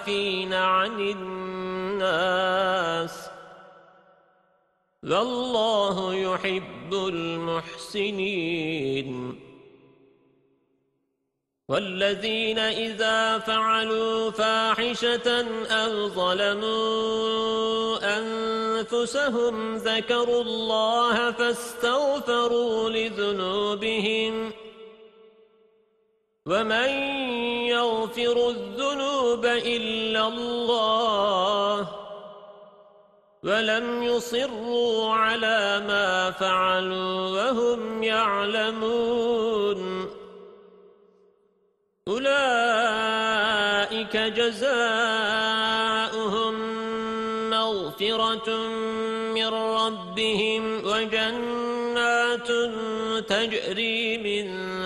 والعافين عن الناس والله يحب المحسنين والذين إذا فعلوا فاحشة أو ظلموا أنفسهم ذكروا الله فاستغفروا لذنوبهم ومن يغفر الذنوب إلا الله ولم يصروا على ما فعلوا وهم يعلمون أولئك جزاؤهم مغفرة من ربهم وجنات تجري من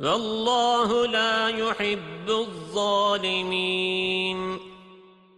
والله لا يحب الظالمين.